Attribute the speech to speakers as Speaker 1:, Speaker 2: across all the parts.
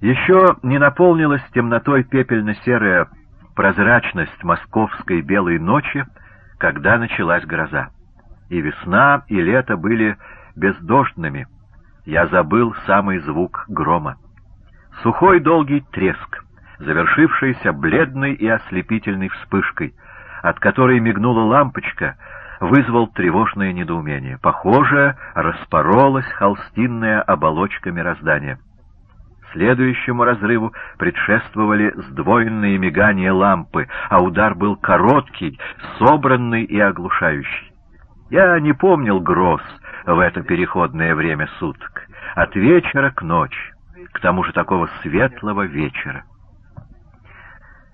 Speaker 1: Еще не наполнилась темнотой пепельно-серая прозрачность московской белой ночи, когда началась гроза. И весна, и лето были бездождными. Я забыл самый звук грома. Сухой долгий треск, завершившийся бледной и ослепительной вспышкой, от которой мигнула лампочка, вызвал тревожное недоумение. Похоже, распоролась холстинная оболочка мироздания. Следующему разрыву предшествовали сдвоенные мигания лампы, а удар был короткий, собранный и оглушающий. Я не помнил гроз в это переходное время суток, от вечера к ночи, к тому же такого светлого вечера.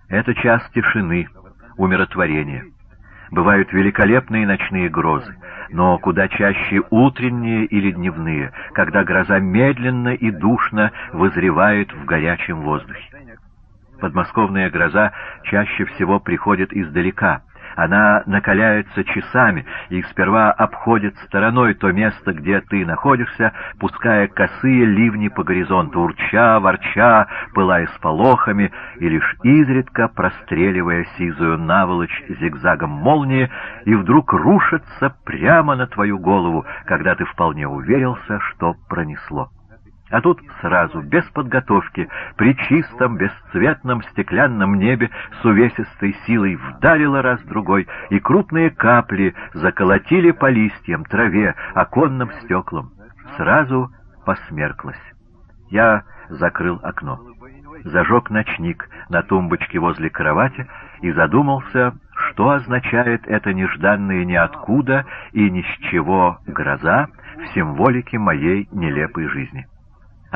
Speaker 1: Это час тишины, умиротворения. Бывают великолепные ночные грозы, но куда чаще утренние или дневные, когда гроза медленно и душно вызревает в горячем воздухе. Подмосковная гроза чаще всего приходит издалека, она накаляется часами и сперва обходит стороной то место, где ты находишься, пуская косые ливни по горизонту, урча, ворча, пылая сполохами и лишь изредка простреливая сизую наволочь зигзагом молнии, и вдруг рушится прямо на твою голову, когда ты вполне уверился, что пронесло. А тут сразу, без подготовки, при чистом, бесцветном стеклянном небе с увесистой силой вдарило раз-другой, и крупные капли заколотили по листьям, траве, оконным стеклам. Сразу посмерклось. Я закрыл окно, зажег ночник на тумбочке возле кровати и задумался, что означает эта нежданная ниоткуда и ни с чего гроза в символике моей нелепой жизни.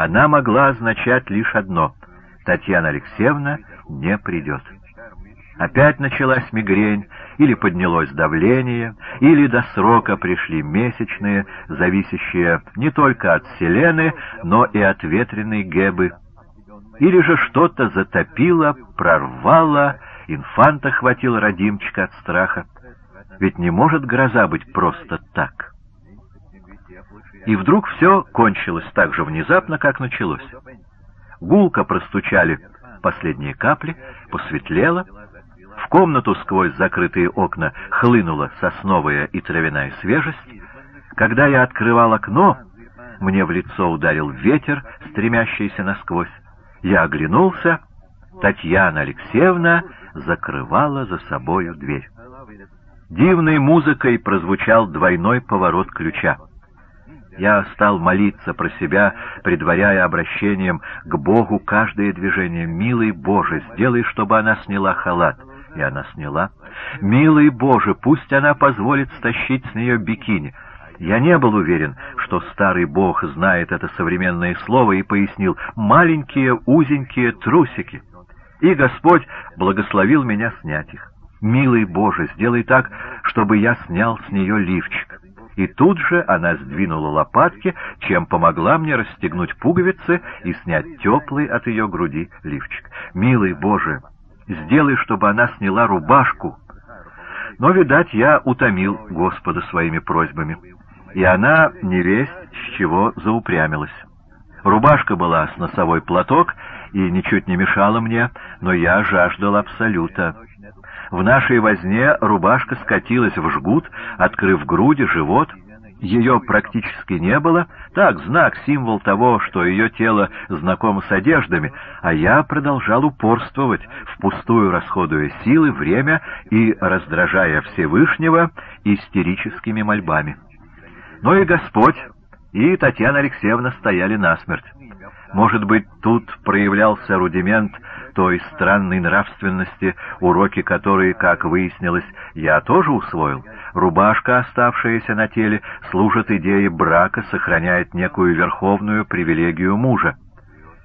Speaker 1: Она могла означать лишь одно — Татьяна Алексеевна не придет. Опять началась мигрень, или поднялось давление, или до срока пришли месячные, зависящие не только от селены, но и от ветреной гебы. Или же что-то затопило, прорвало, инфанта хватил родимчика от страха. Ведь не может гроза быть просто так. И вдруг все кончилось так же внезапно, как началось. Гулко простучали последние капли, посветлело, в комнату сквозь закрытые окна хлынула сосновая и травяная свежесть. Когда я открывал окно, мне в лицо ударил ветер, стремящийся насквозь. Я оглянулся, Татьяна Алексеевна закрывала за собою дверь. Дивной музыкой прозвучал двойной поворот ключа. Я стал молиться про себя, предваряя обращением к Богу каждое движение. «Милый Боже, сделай, чтобы она сняла халат». И она сняла. «Милый Боже, пусть она позволит стащить с нее бикини». Я не был уверен, что старый бог знает это современное слово, и пояснил «маленькие узенькие трусики». И Господь благословил меня снять их. «Милый Боже, сделай так, чтобы я снял с нее лифчик» и тут же она сдвинула лопатки, чем помогла мне расстегнуть пуговицы и снять теплый от ее груди лифчик. «Милый Боже, сделай, чтобы она сняла рубашку!» Но, видать, я утомил Господа своими просьбами, и она не весть с чего заупрямилась. Рубашка была с носовой платок и ничуть не мешала мне, но я жаждал абсолюта. В нашей возне рубашка скатилась в жгут, открыв груди, живот. Ее практически не было. Так, знак, символ того, что ее тело знакомо с одеждами, а я продолжал упорствовать, впустую расходуя силы, время и раздражая Всевышнего истерическими мольбами. Но и Господь, и Татьяна Алексеевна стояли насмерть. Может быть, тут проявлялся рудимент той странной нравственности, уроки которой, как выяснилось, я тоже усвоил. Рубашка, оставшаяся на теле, служит идее брака, сохраняет некую верховную привилегию мужа.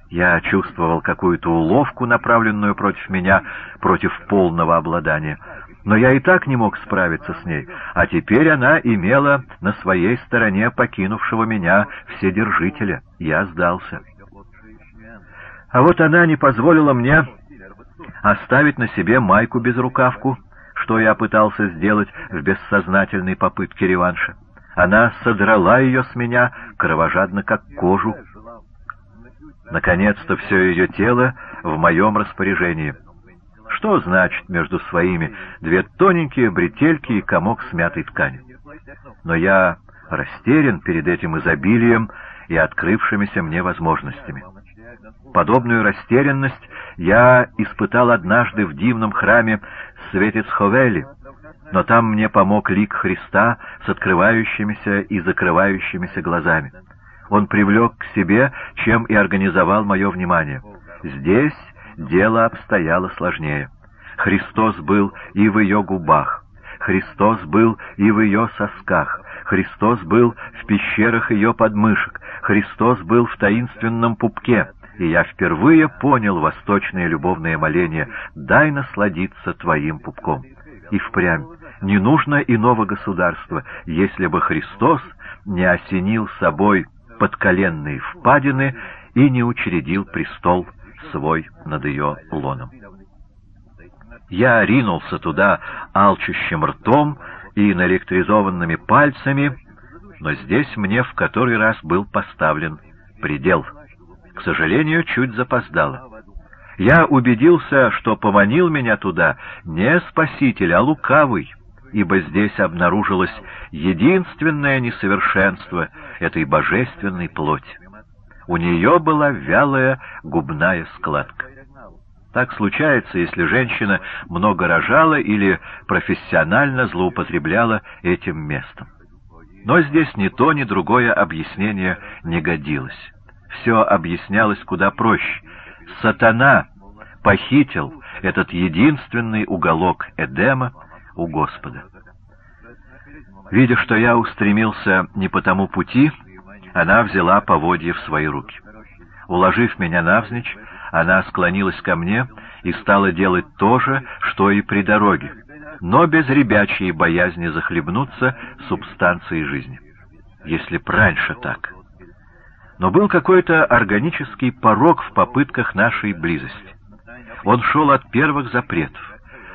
Speaker 1: Я чувствовал какую-то уловку, направленную против меня, против полного обладания. Но я и так не мог справиться с ней, а теперь она имела на своей стороне покинувшего меня вседержителя. Я сдался. А вот она не позволила мне оставить на себе майку-безрукавку, что я пытался сделать в бессознательной попытке реванша. Она содрала ее с меня, кровожадно как кожу. Наконец-то все ее тело в моем распоряжении. Что значит между своими две тоненькие бретельки и комок смятой ткани? Но я растерян перед этим изобилием и открывшимися мне возможностями. Подобную растерянность я испытал однажды в дивном храме Светицховели, но там мне помог лик Христа с открывающимися и закрывающимися глазами. Он привлек к себе, чем и организовал мое внимание. Здесь дело обстояло сложнее. Христос был и в ее губах, Христос был и в ее сосках, Христос был в пещерах ее подмышек, Христос был в таинственном пупке, и я впервые понял восточное любовное моление «Дай насладиться твоим пупком». И впрямь не нужно иного государства, если бы Христос не осенил собой подколенные впадины и не учредил престол свой над ее лоном. Я ринулся туда алчущим ртом и наэлектризованными пальцами, но здесь мне в который раз был поставлен предел. К сожалению, чуть запоздало. Я убедился, что поманил меня туда не спаситель, а лукавый, ибо здесь обнаружилось единственное несовершенство этой божественной плоти. У нее была вялая губная складка. Так случается, если женщина много рожала или профессионально злоупотребляла этим местом. Но здесь ни то, ни другое объяснение не годилось. Все объяснялось куда проще. Сатана похитил этот единственный уголок Эдема у Господа. Видя, что я устремился не по тому пути, она взяла поводья в свои руки. Уложив меня навзничь, она склонилась ко мне и стала делать то же, что и при дороге, но без ребячьей боязни захлебнуться субстанцией жизни. Если б раньше так. Но был какой-то органический порог в попытках нашей близости. Он шел от первых запретов.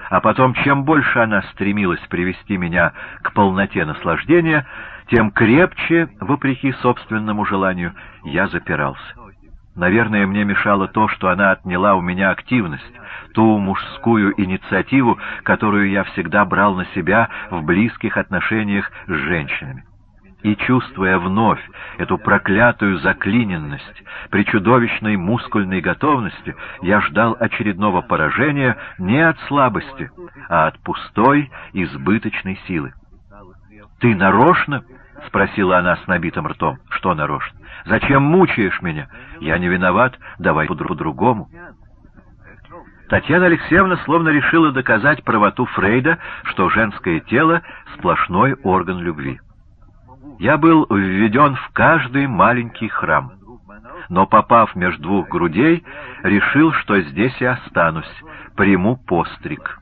Speaker 1: А потом, чем больше она стремилась привести меня к полноте наслаждения, тем крепче, вопреки собственному желанию, я запирался. Наверное, мне мешало то, что она отняла у меня активность, ту мужскую инициативу, которую я всегда брал на себя в близких отношениях с женщинами и, чувствуя вновь эту проклятую заклиненность, при чудовищной мускульной готовности, я ждал очередного поражения не от слабости, а от пустой, избыточной силы. «Ты нарочно?» — спросила она с набитым ртом. «Что нарочно? Зачем мучаешь меня? Я не виноват, давай по-другому». Татьяна Алексеевна словно решила доказать правоту Фрейда, что женское тело — сплошной орган любви. Я был введен в каждый маленький храм, но, попав между двух грудей, решил, что здесь и останусь, приму постриг.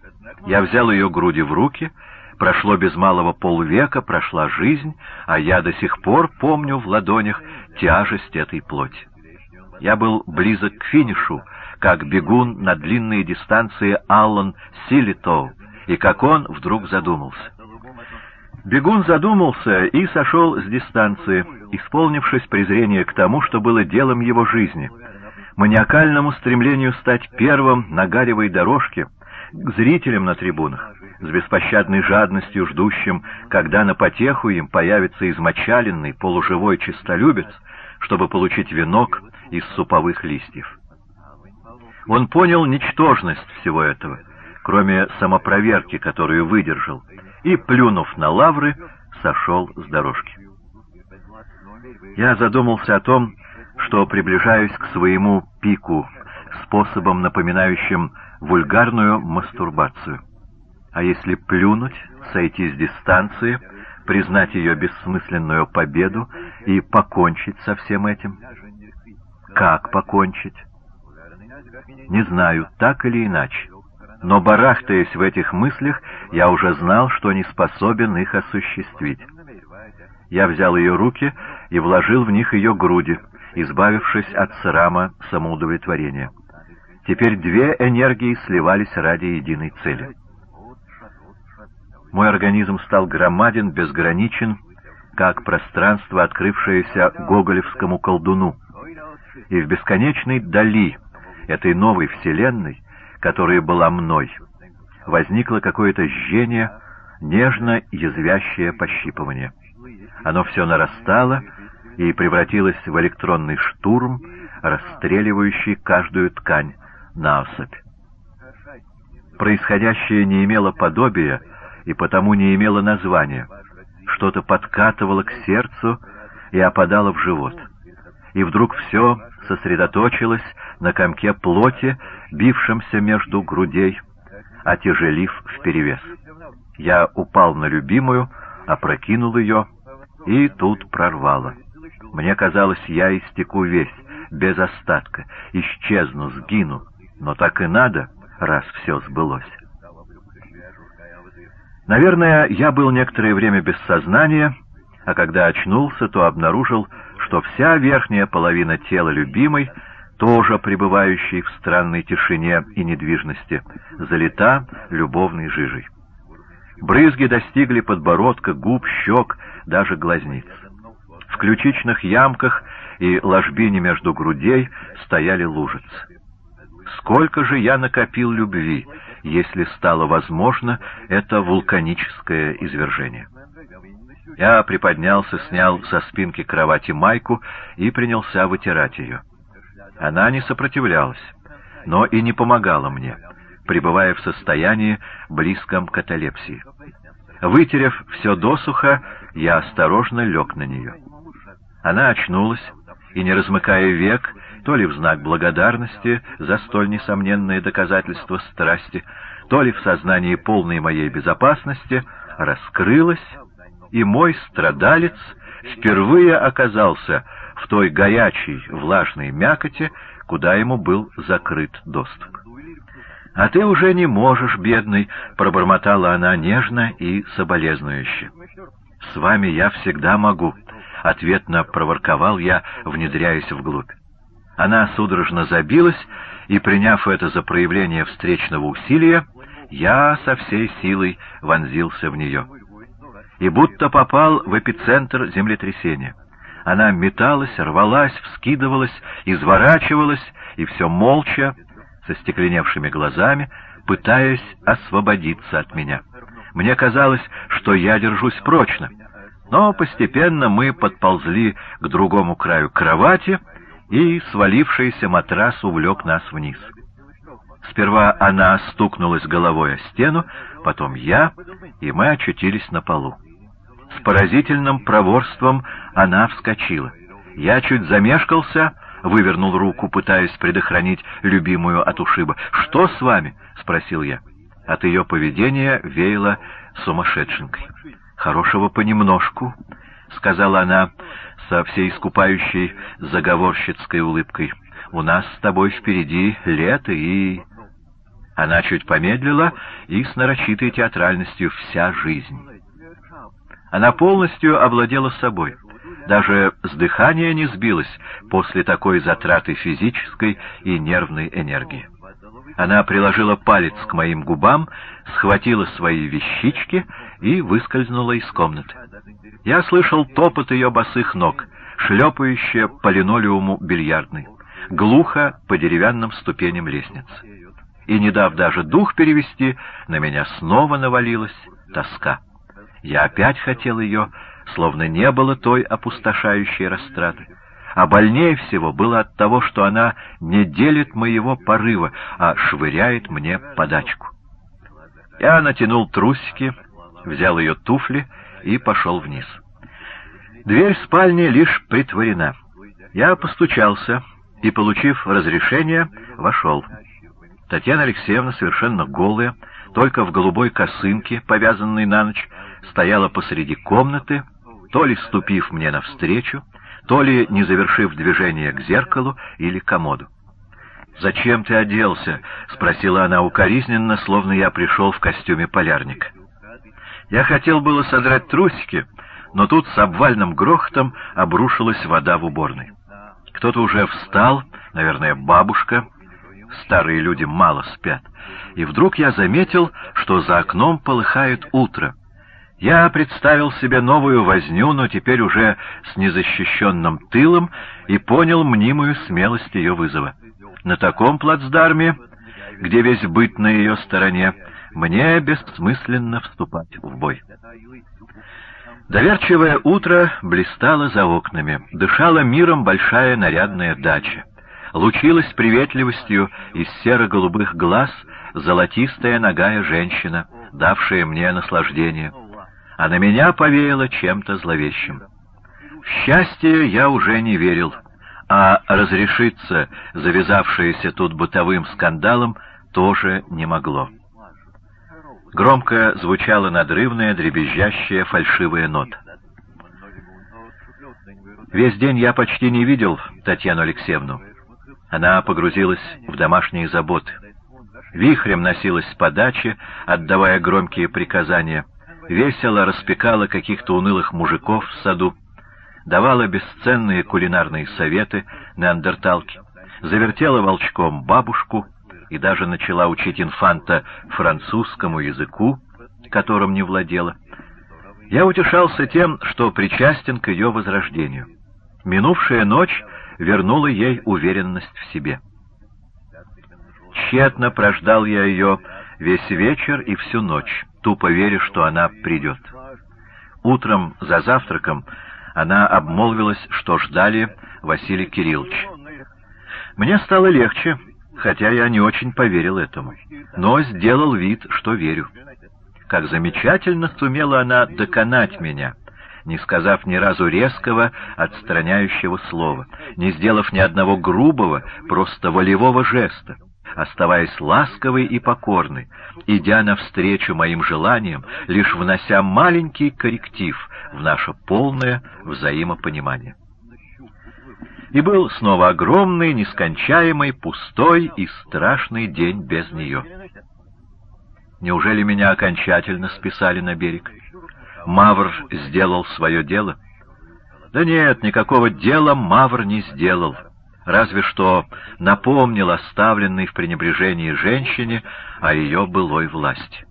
Speaker 1: Я взял ее груди в руки, прошло без малого полвека, прошла жизнь, а я до сих пор помню в ладонях тяжесть этой плоти. Я был близок к финишу, как бегун на длинные дистанции Аллан Силитоу, и как он вдруг задумался. Бегун задумался и сошел с дистанции, исполнившись презрения к тому, что было делом его жизни, маниакальному стремлению стать первым на гаревой дорожке, к зрителям на трибунах, с беспощадной жадностью ждущим, когда на потеху им появится измочаленный полуживой честолюбец, чтобы получить венок из суповых листьев. Он понял ничтожность всего этого, кроме самопроверки, которую выдержал, и, плюнув на лавры, сошел с дорожки. Я задумался о том, что приближаюсь к своему пику способом, напоминающим вульгарную мастурбацию. А если плюнуть, сойти с дистанции, признать ее бессмысленную победу и покончить со всем этим? Как покончить? Не знаю, так или иначе но, барахтаясь в этих мыслях, я уже знал, что не способен их осуществить. Я взял ее руки и вложил в них ее груди, избавившись от срама самоудовлетворения. Теперь две энергии сливались ради единой цели. Мой организм стал громаден, безграничен, как пространство, открывшееся гоголевскому колдуну. и в бесконечной дали этой новой вселенной, которая была мной, возникло какое-то жжение, нежно язвящее пощипывание. Оно все нарастало и превратилось в электронный штурм, расстреливающий каждую ткань на особь. Происходящее не имело подобия и потому не имело названия. Что-то подкатывало к сердцу и опадало в живот. И вдруг все сосредоточилось на комке плоти, бившемся между грудей, отяжелив вперевес. Я упал на любимую, опрокинул ее, и тут прорвало. Мне казалось, я истеку весь, без остатка, исчезну, сгину, но так и надо, раз все сбылось. Наверное, я был некоторое время без сознания, а когда очнулся, то обнаружил, что вся верхняя половина тела любимой, тоже пребывающей в странной тишине и недвижности, залита любовной жижей. Брызги достигли подбородка, губ, щек, даже глазниц. В ключичных ямках и ложбине между грудей стояли лужицы. Сколько же я накопил любви, если стало возможно это вулканическое извержение. Я приподнялся, снял со спинки кровати майку и принялся вытирать ее. Она не сопротивлялась, но и не помогала мне, пребывая в состоянии, близком к каталепсии. Вытерев все досуха, я осторожно лег на нее. Она очнулась и, не размыкая век, то ли в знак благодарности за столь несомненное доказательство страсти, то ли в сознании полной моей безопасности, раскрылась, и мой страдалец впервые оказался в той горячей влажной мякоти, куда ему был закрыт доступ. «А ты уже не можешь, бедный», — пробормотала она нежно и соболезнующе. «С вами я всегда могу», — ответно проворковал я, внедряясь вглубь. Она судорожно забилась, и, приняв это за проявление встречного усилия, я со всей силой вонзился в нее. И будто попал в эпицентр землетрясения. Она металась, рвалась, вскидывалась, изворачивалась, и все молча, со стекленевшими глазами, пытаясь освободиться от меня. Мне казалось, что я держусь прочно, но постепенно мы подползли к другому краю кровати, и свалившийся матрас увлек нас вниз. Сперва она стукнулась головой о стену, потом я, и мы очутились на полу. С поразительным проворством она вскочила. Я чуть замешкался, вывернул руку, пытаясь предохранить любимую от ушиба. «Что с вами?» — спросил я. От ее поведения веяло сумасшедшенкой. «Хорошего понемножку», — сказала она со всей искупающей заговорщицкой улыбкой. «У нас с тобой впереди лето и...» Она чуть помедлила и с нарочитой театральностью вся жизнь. Она полностью овладела собой. Даже с дыхания не сбилась после такой затраты физической и нервной энергии. Она приложила палец к моим губам, схватила свои вещички и выскользнула из комнаты. Я слышал топот ее босых ног, шлепающие по линолеуму бильярдной, глухо по деревянным ступеням лестницы. И, не дав даже дух перевести, на меня снова навалилась тоска. Я опять хотел ее, словно не было той опустошающей растраты. А больнее всего было от того, что она не делит моего порыва, а швыряет мне подачку. Я натянул трусики, взял ее туфли и пошел вниз. Дверь спальни лишь притворена. Я постучался и, получив разрешение, вошел. Татьяна Алексеевна, совершенно голая, только в голубой косынке, повязанной на ночь, стояла посреди комнаты, то ли ступив мне навстречу, то ли не завершив движение к зеркалу или комоду. «Зачем ты оделся?» — спросила она укоризненно, словно я пришел в костюме полярника. Я хотел было содрать трусики, но тут с обвальным грохотом обрушилась вода в уборной. Кто-то уже встал, наверное, бабушка, старые люди мало спят, и вдруг я заметил, что за окном полыхает утро. Я представил себе новую возню, но теперь уже с незащищенным тылом, и понял мнимую смелость ее вызова. На таком плацдарме, где весь быт на ее стороне, мне бессмысленно вступать в бой. Доверчивое утро блистало за окнами, дышала миром большая нарядная дача. Лучилась приветливостью из серо-голубых глаз золотистая ногая женщина, давшая мне наслаждение, а на меня повеяло чем-то зловещим. В счастье я уже не верил, а разрешиться завязавшееся тут бытовым скандалом тоже не могло. Громко звучала надрывная, дребезжащая, фальшивая нота. Весь день я почти не видел Татьяну Алексеевну. Она погрузилась в домашние заботы. Вихрем носилась по даче, отдавая громкие приказания. Весело распекала каких-то унылых мужиков в саду. Давала бесценные кулинарные советы на. Завертела волчком бабушку — и даже начала учить инфанта французскому языку, которым не владела, я утешался тем, что причастен к ее возрождению. Минувшая ночь вернула ей уверенность в себе. Тщетно прождал я ее весь вечер и всю ночь, тупо веря, что она придет. Утром за завтраком она обмолвилась, что ждали Василий Кириллович. Мне стало легче, хотя я не очень поверил этому, но сделал вид, что верю. Как замечательно сумела она доконать меня, не сказав ни разу резкого, отстраняющего слова, не сделав ни одного грубого, просто волевого жеста, оставаясь ласковой и покорной, идя навстречу моим желаниям, лишь внося маленький корректив в наше полное взаимопонимание и был снова огромный, нескончаемый, пустой и страшный день без нее. Неужели меня окончательно списали на берег? Мавр сделал свое дело? Да нет, никакого дела Мавр не сделал, разве что напомнил оставленной в пренебрежении женщине о ее былой власти.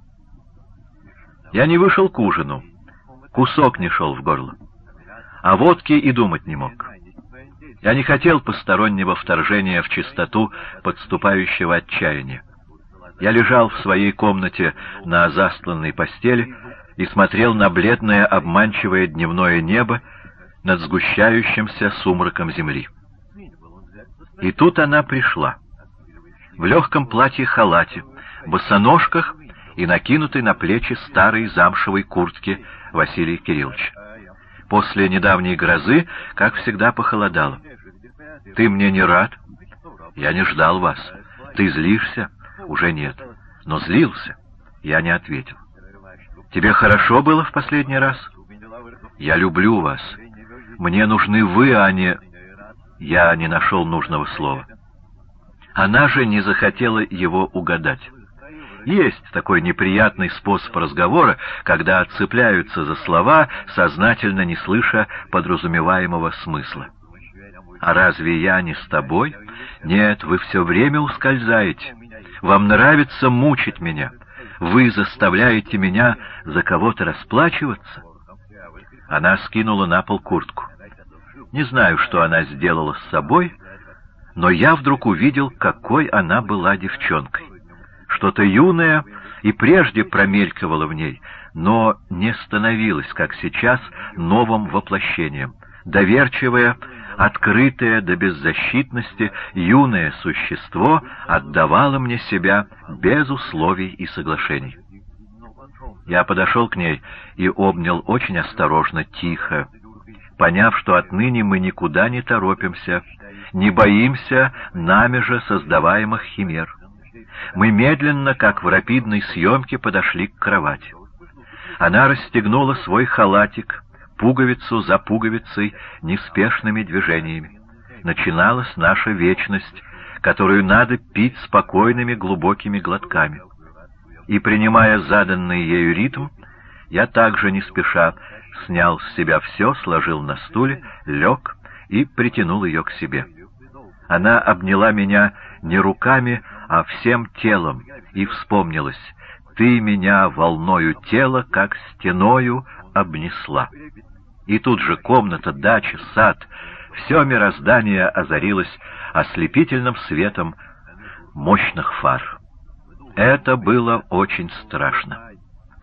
Speaker 1: Я не вышел к ужину, кусок не шел в горло, а водки и думать не мог. Я не хотел постороннего вторжения в чистоту подступающего отчаяния. Я лежал в своей комнате на застланной постели и смотрел на бледное обманчивое дневное небо над сгущающимся сумраком земли. И тут она пришла. В легком платье-халате, босоножках и накинутой на плечи старой замшевой куртки Василия Кирилловича. После недавней грозы, как всегда, похолодало. «Ты мне не рад?» «Я не ждал вас. Ты злишься?» «Уже нет. Но злился?» Я не ответил. «Тебе хорошо было в последний раз?» «Я люблю вас. Мне нужны вы, а не...» Я не нашел нужного слова. Она же не захотела его угадать. Есть такой неприятный способ разговора, когда отцепляются за слова, сознательно не слыша подразумеваемого смысла. «А разве я не с тобой? Нет, вы все время ускользаете. Вам нравится мучить меня. Вы заставляете меня за кого-то расплачиваться?» Она скинула на пол куртку. Не знаю, что она сделала с собой, но я вдруг увидел, какой она была девчонкой. Что-то юное и прежде промелькивало в ней, но не становилось, как сейчас, новым воплощением. Доверчивое, открытое до беззащитности, юное существо отдавало мне себя без условий и соглашений. Я подошел к ней и обнял очень осторожно, тихо, поняв, что отныне мы никуда не торопимся, не боимся нами же создаваемых химер. Мы медленно, как в рапидной съемке, подошли к кровати. Она расстегнула свой халатик, пуговицу за пуговицей, неспешными движениями. Начиналась наша вечность, которую надо пить спокойными глубокими глотками. И, принимая заданный ею ритм, я также не спеша снял с себя все, сложил на стуле, лег и притянул ее к себе. Она обняла меня не руками, а всем телом, и вспомнилось. ты меня волною тела, как стеною обнесла. И тут же комната, дача, сад, все мироздание озарилось ослепительным светом мощных фар. Это было очень страшно.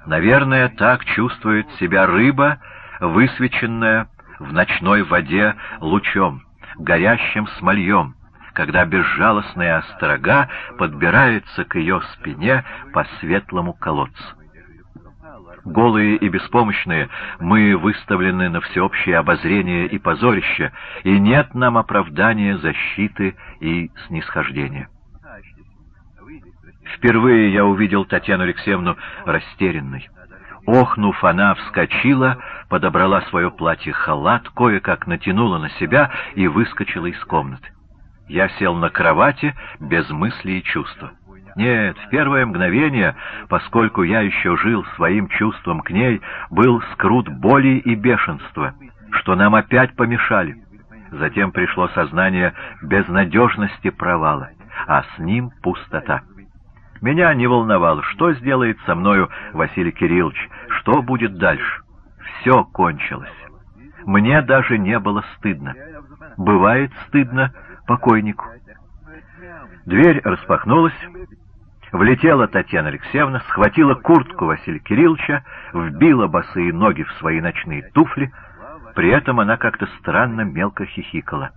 Speaker 1: Наверное, так чувствует себя рыба, высвеченная в ночной воде лучом, горящим смольем, когда безжалостная острога подбирается к ее спине по светлому колодцу. Голые и беспомощные, мы выставлены на всеобщее обозрение и позорище, и нет нам оправдания защиты и снисхождения. Впервые я увидел Татьяну Алексеевну растерянной. Охнув, она вскочила, подобрала свое платье-халат, кое-как натянула на себя и выскочила из комнаты. Я сел на кровати без мысли и чувства. Нет, в первое мгновение, поскольку я еще жил своим чувством к ней, был скрут боли и бешенства, что нам опять помешали. Затем пришло сознание безнадежности провала, а с ним пустота. Меня не волновало, что сделает со мною Василий Кириллович, что будет дальше. Все кончилось. Мне даже не было стыдно. Бывает стыдно покойнику. Дверь распахнулась. Влетела Татьяна Алексеевна, схватила куртку Василия Кирилловича, вбила босые ноги в свои ночные туфли. При этом она как-то странно мелко хихикала.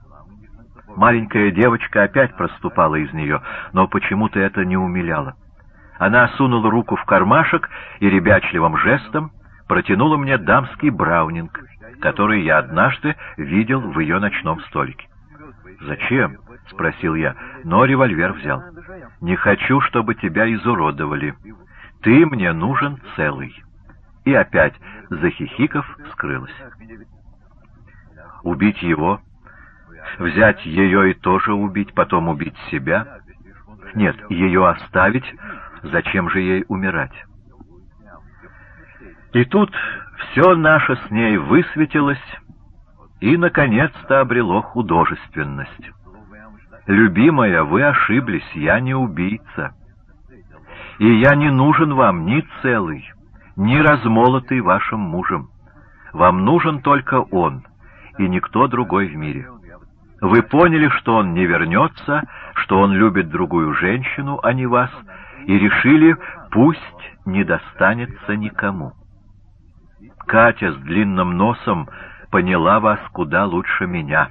Speaker 1: Маленькая девочка опять проступала из нее, но почему-то это не умиляло. Она сунула руку в кармашек и ребячливым жестом протянула мне дамский браунинг, который я однажды видел в ее ночном столике. «Зачем?» — спросил я, но револьвер взял. «Не хочу, чтобы тебя изуродовали. Ты мне нужен целый». И опять, захихиков, скрылась. Убить его Взять ее и тоже убить, потом убить себя? Нет, ее оставить, зачем же ей умирать? И тут все наше с ней высветилось и, наконец-то, обрело художественность. «Любимая, вы ошиблись, я не убийца. И я не нужен вам ни целый, ни размолотый вашим мужем. Вам нужен только он, и никто другой в мире». Вы поняли, что он не вернется, что он любит другую женщину, а не вас, и решили, пусть не достанется никому. Катя с длинным носом поняла вас куда лучше меня.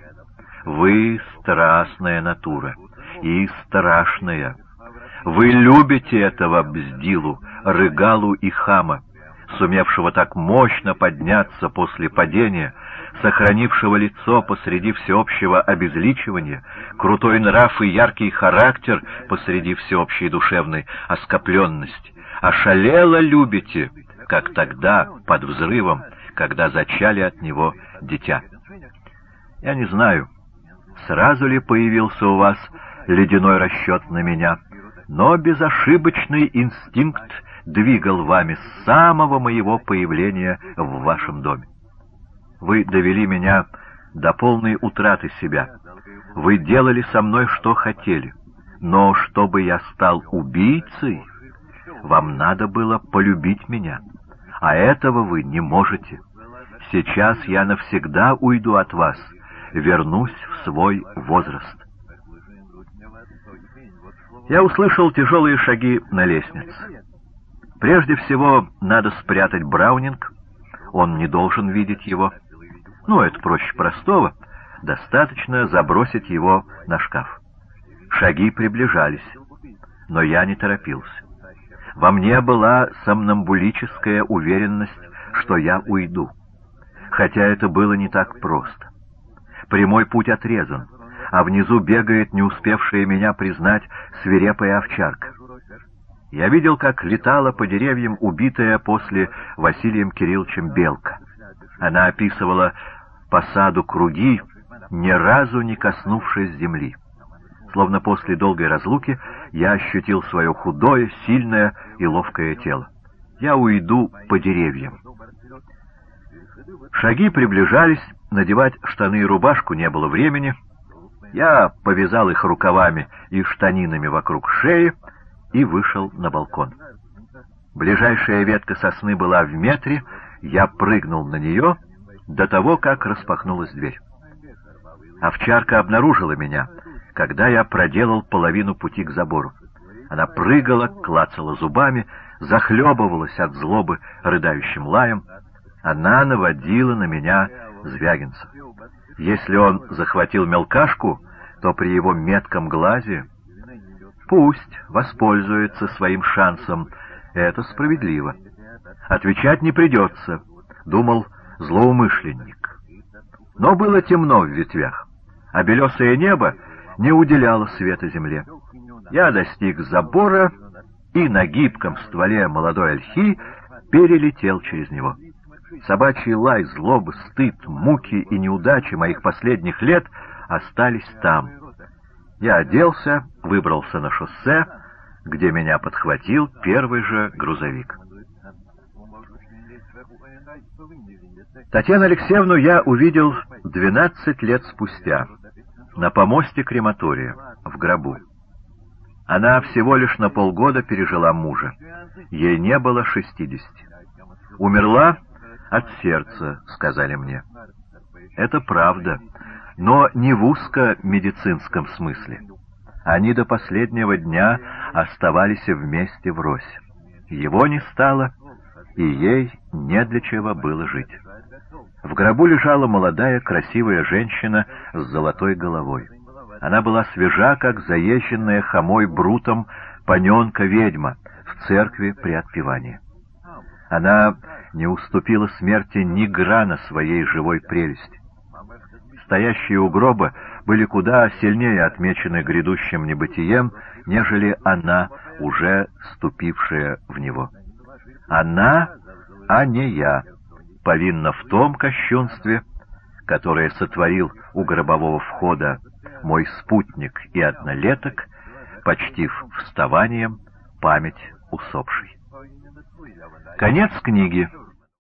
Speaker 1: Вы страстная натура и страшная. Вы любите этого бздилу, рыгалу и хама, сумевшего так мощно подняться после падения, сохранившего лицо посреди всеобщего обезличивания, крутой нрав и яркий характер посреди всеобщей душевной оскопленности. Ошалело любите, как тогда, под взрывом, когда зачали от него дитя. Я не знаю, сразу ли появился у вас ледяной расчет на меня, но безошибочный инстинкт двигал вами с самого моего появления в вашем доме. Вы довели меня до полной утраты себя. Вы делали со мной, что хотели. Но чтобы я стал убийцей, вам надо было полюбить меня. А этого вы не можете. Сейчас я навсегда уйду от вас, вернусь в свой возраст. Я услышал тяжелые шаги на лестнице. Прежде всего, надо спрятать Браунинг. Он не должен видеть его. Ну, это проще простого. Достаточно забросить его на шкаф. Шаги приближались, но я не торопился. Во мне была сомнамбулическая уверенность, что я уйду. Хотя это было не так просто. Прямой путь отрезан, а внизу бегает не успевшая меня признать свирепая овчарка. Я видел, как летала по деревьям убитая после Василием Кирилловичем белка. Она описывала по саду круги, ни разу не коснувшись земли. Словно после долгой разлуки я ощутил свое худое, сильное и ловкое тело. Я уйду по деревьям. Шаги приближались, надевать штаны и рубашку не было времени. Я повязал их рукавами и штанинами вокруг шеи и вышел на балкон. Ближайшая ветка сосны была в метре, я прыгнул на нее до того, как распахнулась дверь. Овчарка обнаружила меня, когда я проделал половину пути к забору. Она прыгала, клацала зубами, захлебывалась от злобы рыдающим лаем. Она наводила на меня Звягинца. Если он захватил мелкашку, то при его метком глазе пусть воспользуется своим шансом. Это справедливо. Отвечать не придется, думал злоумышленник. Но было темно в ветвях, а белесое небо не уделяло света земле. Я достиг забора и на гибком стволе молодой ольхи перелетел через него. Собачий лай, злоба, стыд, муки и неудачи моих последних лет остались там. Я оделся, выбрался на шоссе, где меня подхватил первый же грузовик. Татьяну Алексеевну я увидел двенадцать лет спустя на помосте крематория, в гробу. Она всего лишь на полгода пережила мужа. Ей не было шестидесяти. Умерла от сердца, сказали мне. Это правда, но не в узко-медицинском смысле. Они до последнего дня оставались вместе врозь. Его не стало, и ей не для чего было жить. В гробу лежала молодая красивая женщина с золотой головой. Она была свежа, как заезженная хомой брутом паненка-ведьма в церкви при отпевании. Она не уступила смерти ни грана своей живой прелести. Стоящие у гроба были куда сильнее отмечены грядущим небытием, нежели она, уже ступившая в него. Она, а не я, повинна в том кощунстве, которое сотворил у гробового входа мой спутник и однолеток, почтив вставанием память усопшей. Конец книги.